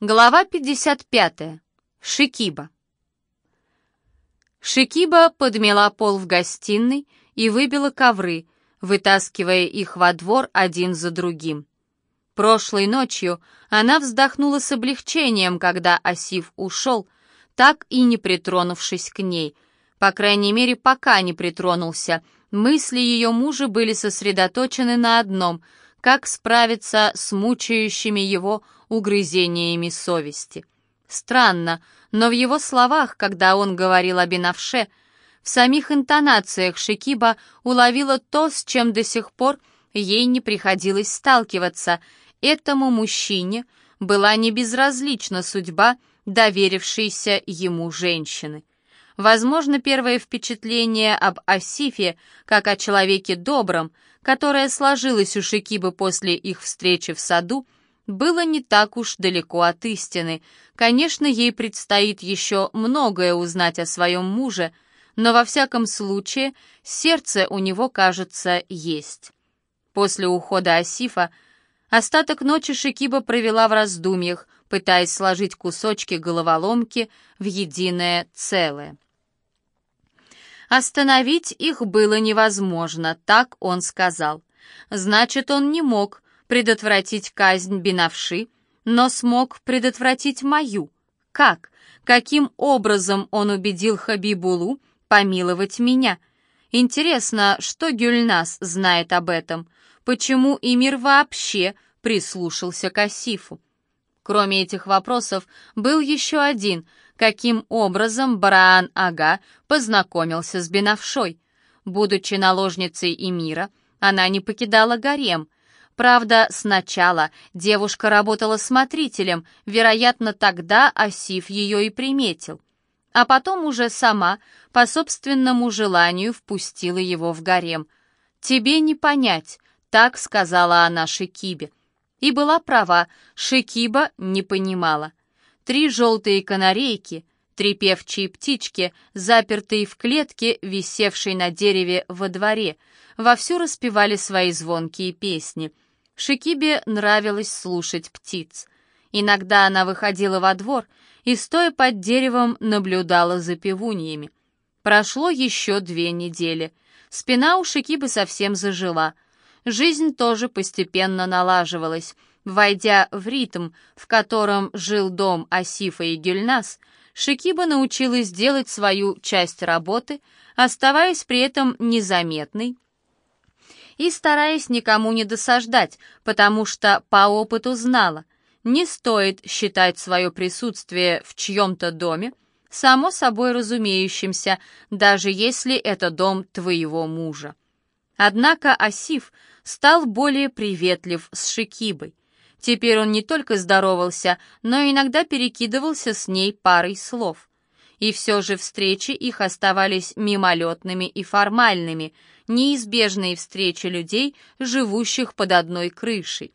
Глава 55. Шикиба. Шикиба подмела пол в гостиной и выбила ковры, вытаскивая их во двор один за другим. Прошлой ночью она вздохнула с облегчением, когда Асиф ушел, так и не притронувшись к ней. По крайней мере, пока не притронулся. Мысли ее мужа были сосредоточены на одном — как справиться с мучающими его угрызениями совести. Странно, но в его словах, когда он говорил о Бенавше, в самих интонациях Шикиба уловила то, с чем до сих пор ей не приходилось сталкиваться. Этому мужчине была не безразлична судьба доверившейся ему женщины. Возможно, первое впечатление об Асифе, как о человеке добром, которое сложилось у Шикибы после их встречи в саду, было не так уж далеко от истины. Конечно, ей предстоит еще многое узнать о своем муже, но во всяком случае сердце у него, кажется, есть. После ухода Асифа остаток ночи Шикиба провела в раздумьях, пытаясь сложить кусочки головоломки в единое целое. Остановить их было невозможно, так он сказал. Значит, он не мог предотвратить казнь Бинавши, но смог предотвратить мою. Как? Каким образом он убедил Хабибулу помиловать меня? Интересно, что Гюльнас знает об этом? Почему Эмир вообще прислушался к Асифу? Кроме этих вопросов, был еще один. Каким образом Бараан-ага познакомился с Бенавшой? Будучи наложницей Эмира, она не покидала гарем, Правда, сначала девушка работала смотрителем, вероятно, тогда Асиф ее и приметил. А потом уже сама, по собственному желанию, впустила его в гарем. «Тебе не понять», — так сказала она Шикибе. И была права, Шикиба не понимала. Три желтые канарейки, три певчие птички, запертые в клетке, висевшей на дереве во дворе, вовсю распевали свои звонкие песни — Шикибе нравилось слушать птиц. Иногда она выходила во двор и, стоя под деревом, наблюдала за певуньями. Прошло еще две недели. Спина у Шикибы совсем зажила. Жизнь тоже постепенно налаживалась. Войдя в ритм, в котором жил дом Асифа и Гюльнас, Шикиба научилась делать свою часть работы, оставаясь при этом незаметной и стараясь никому не досаждать, потому что по опыту знала, не стоит считать свое присутствие в чьем-то доме само собой разумеющимся, даже если это дом твоего мужа. Однако Асиф стал более приветлив с Шикибой. Теперь он не только здоровался, но иногда перекидывался с ней парой слов. И все же встречи их оставались мимолетными и формальными – неизбежные встречи людей, живущих под одной крышей.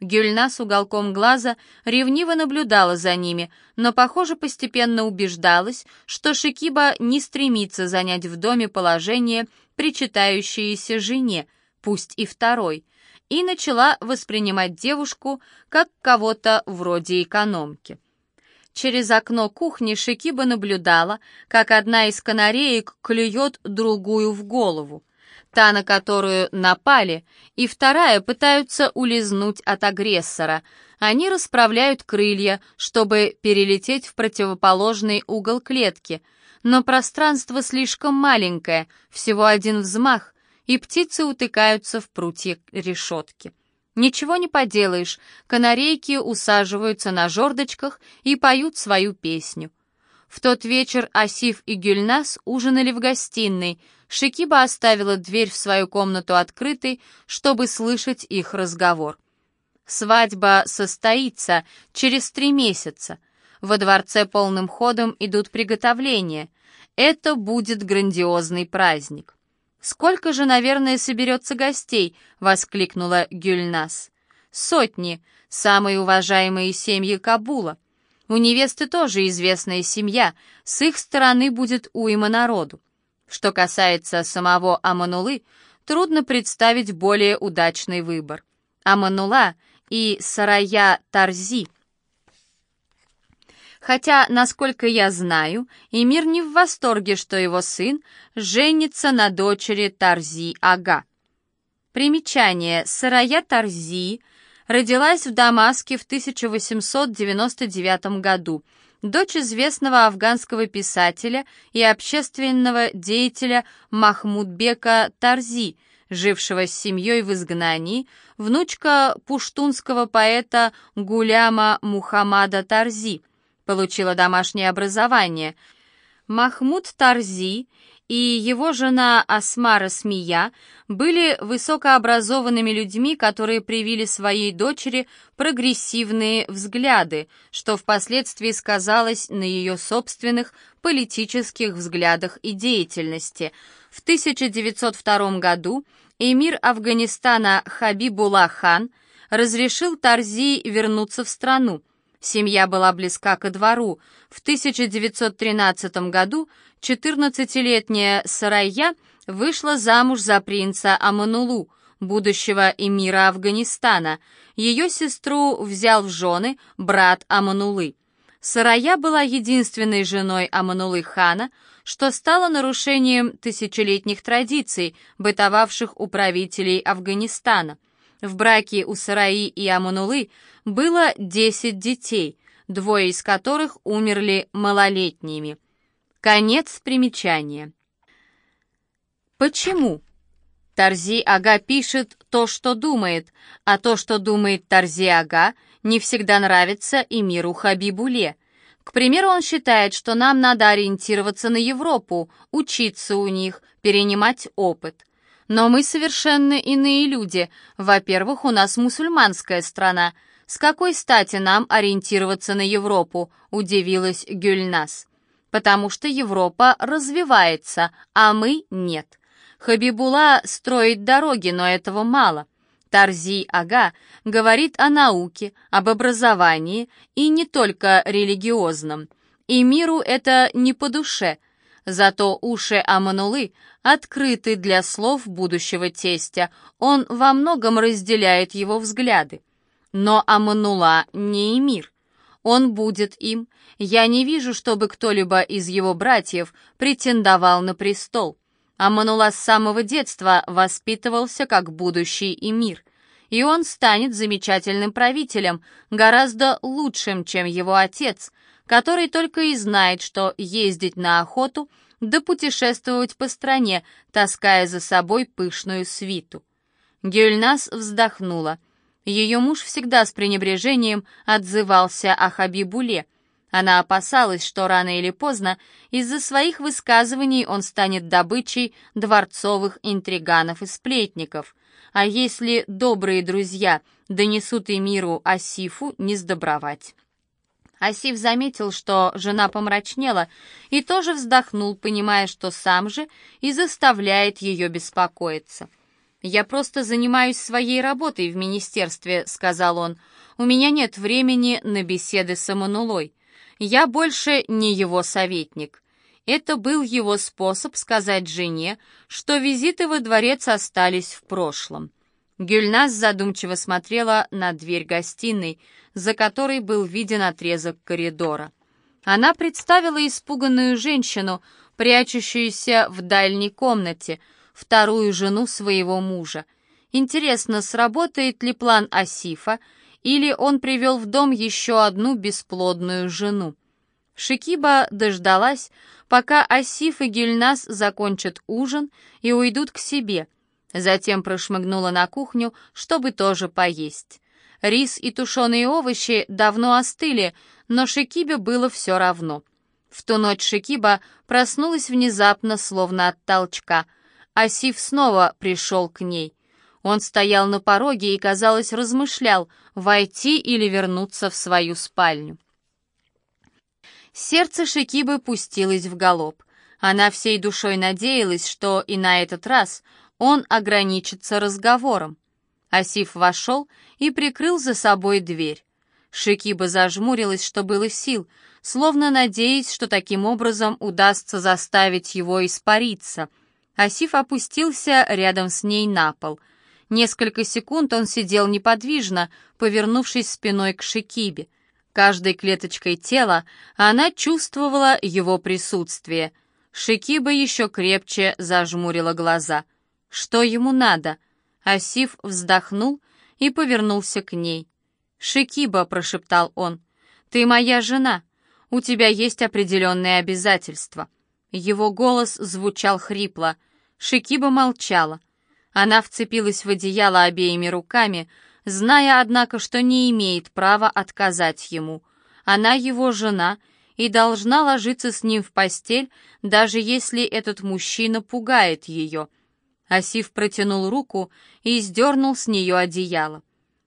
Гюльна с уголком глаза ревниво наблюдала за ними, но, похоже, постепенно убеждалась, что Шикиба не стремится занять в доме положение, причитающееся жене, пусть и второй, и начала воспринимать девушку как кого-то вроде экономки. Через окно кухни Шикиба наблюдала, как одна из канареек клюет другую в голову та, на которую напали, и вторая пытаются улизнуть от агрессора. Они расправляют крылья, чтобы перелететь в противоположный угол клетки, но пространство слишком маленькое, всего один взмах, и птицы утыкаются в прутья решетки. Ничего не поделаешь, канарейки усаживаются на жердочках и поют свою песню. В тот вечер Асиф и Гюльнас ужинали в гостиной. Шикиба оставила дверь в свою комнату открытой, чтобы слышать их разговор. Свадьба состоится через три месяца. Во дворце полным ходом идут приготовления. Это будет грандиозный праздник. «Сколько же, наверное, соберется гостей?» — воскликнула Гюльнас. «Сотни, самые уважаемые семьи Кабула. У невесты тоже известная семья, с их стороны будет уйма народу. Что касается самого Аманулы, трудно представить более удачный выбор. Аманула и Сарая Тарзи Хотя, насколько я знаю, Эмир не в восторге, что его сын женится на дочери Тарзи Ага. Примечание. Сарая Тарзи родилась в Дамаске в 1899 году, дочь известного афганского писателя и общественного деятеля Махмудбека Тарзи, жившего с семьей в изгнании, внучка пуштунского поэта Гуляма Мухаммада Тарзи, получила домашнее образование. Махмуд Тарзи и его жена Асмара Смия были высокообразованными людьми, которые привили своей дочери прогрессивные взгляды, что впоследствии сказалось на ее собственных политических взглядах и деятельности. В 1902 году эмир Афганистана Хабибулlah хан разрешил Тарзи вернуться в страну. Семья была близка ко двору. В 1913 году 14-летняя Сарайя вышла замуж за принца Аманулу, будущего эмира Афганистана. Ее сестру взял в жены брат Аманулы. Сарая была единственной женой Аманулы хана, что стало нарушением тысячелетних традиций, бытовавших у правителей Афганистана. В браке у Сараи и Аманулы было 10 детей, двое из которых умерли малолетними. Конец примечания. Почему? Тарзи Ага пишет то, что думает, а то, что думает Тарзи Ага, не всегда нравится и миру Хабибуле. К примеру, он считает, что нам надо ориентироваться на Европу, учиться у них, перенимать опыт. Но мы совершенно иные люди. Во-первых, у нас мусульманская страна. С какой стати нам ориентироваться на Европу? Удивилась Гюльнас. Потому что Европа развивается, а мы нет. Хабибула строит дороги, но этого мало. Тарзи Ага говорит о науке, об образовании и не только религиозном. И миру это не по душе. Зато уши Аманулы открыты для слов будущего тестя, он во многом разделяет его взгляды. Но Аманула не эмир. Он будет им. Я не вижу, чтобы кто-либо из его братьев претендовал на престол. Аманула с самого детства воспитывался как будущий эмир. И он станет замечательным правителем, гораздо лучшим, чем его отец, который только и знает, что ездить на охоту — да путешествовать по стране, таская за собой пышную свиту. Гюльнас вздохнула. Ее муж всегда с пренебрежением отзывался о Хабибуле. Она опасалась, что рано или поздно из-за своих высказываний он станет добычей дворцовых интриганов и сплетников. А если добрые друзья донесут и миру Асифу, не сдобровать. Асиф заметил, что жена помрачнела, и тоже вздохнул, понимая, что сам же и заставляет ее беспокоиться. «Я просто занимаюсь своей работой в министерстве», — сказал он. «У меня нет времени на беседы с Аманулой. Я больше не его советник». Это был его способ сказать жене, что визиты во дворец остались в прошлом. Гюльнас задумчиво смотрела на дверь гостиной, за которой был виден отрезок коридора. Она представила испуганную женщину, прячущуюся в дальней комнате, вторую жену своего мужа. Интересно, сработает ли план Асифа, или он привел в дом еще одну бесплодную жену. Шикиба дождалась, пока Асиф и Гюльнас закончат ужин и уйдут к себе — Затем прошмыгнула на кухню, чтобы тоже поесть. Рис и тушеные овощи давно остыли, но Шикибе было все равно. В ту ночь Шикиба проснулась внезапно, словно от толчка. Асиф снова пришел к ней. Он стоял на пороге и, казалось, размышлял, войти или вернуться в свою спальню. Сердце Шикибы пустилось в галоп. Она всей душой надеялась, что и на этот раз он ограничится разговором. Асиф вошел и прикрыл за собой дверь. Шикиба зажмурилась, что было сил, словно надеясь, что таким образом удастся заставить его испариться. Асиф опустился рядом с ней на пол. Несколько секунд он сидел неподвижно, повернувшись спиной к Шикибе. Каждой клеточкой тела она чувствовала его присутствие. Шикиба еще крепче зажмурила глаза. Что ему надо? Асиф вздохнул и повернулся к ней. «Шикиба», — прошептал он, — «ты моя жена. У тебя есть определенные обязательства». Его голос звучал хрипло. Шикиба молчала. Она вцепилась в одеяло обеими руками, зная, однако, что не имеет права отказать ему. Она его жена и должна ложиться с ним в постель, даже если этот мужчина пугает ее. Асиф протянул руку и сдернул с нее одеяло.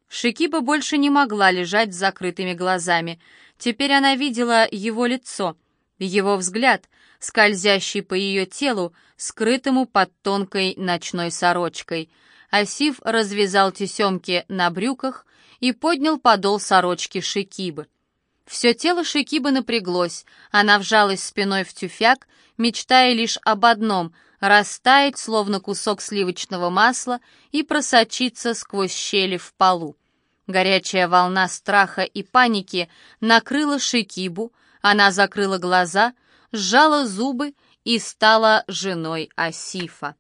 Шикиба больше не могла лежать с закрытыми глазами. Теперь она видела его лицо, его взгляд, скользящий по ее телу, скрытому под тонкой ночной сорочкой. Асиф развязал тесемки на брюках и поднял подол сорочки Шикибы. Все тело Шикибы напряглось, она вжалась спиной в тюфяк, мечтая лишь об одном — растаять, словно кусок сливочного масла, и просочиться сквозь щели в полу. Горячая волна страха и паники накрыла Шикибу, она закрыла глаза, сжала зубы и стала женой Асифа.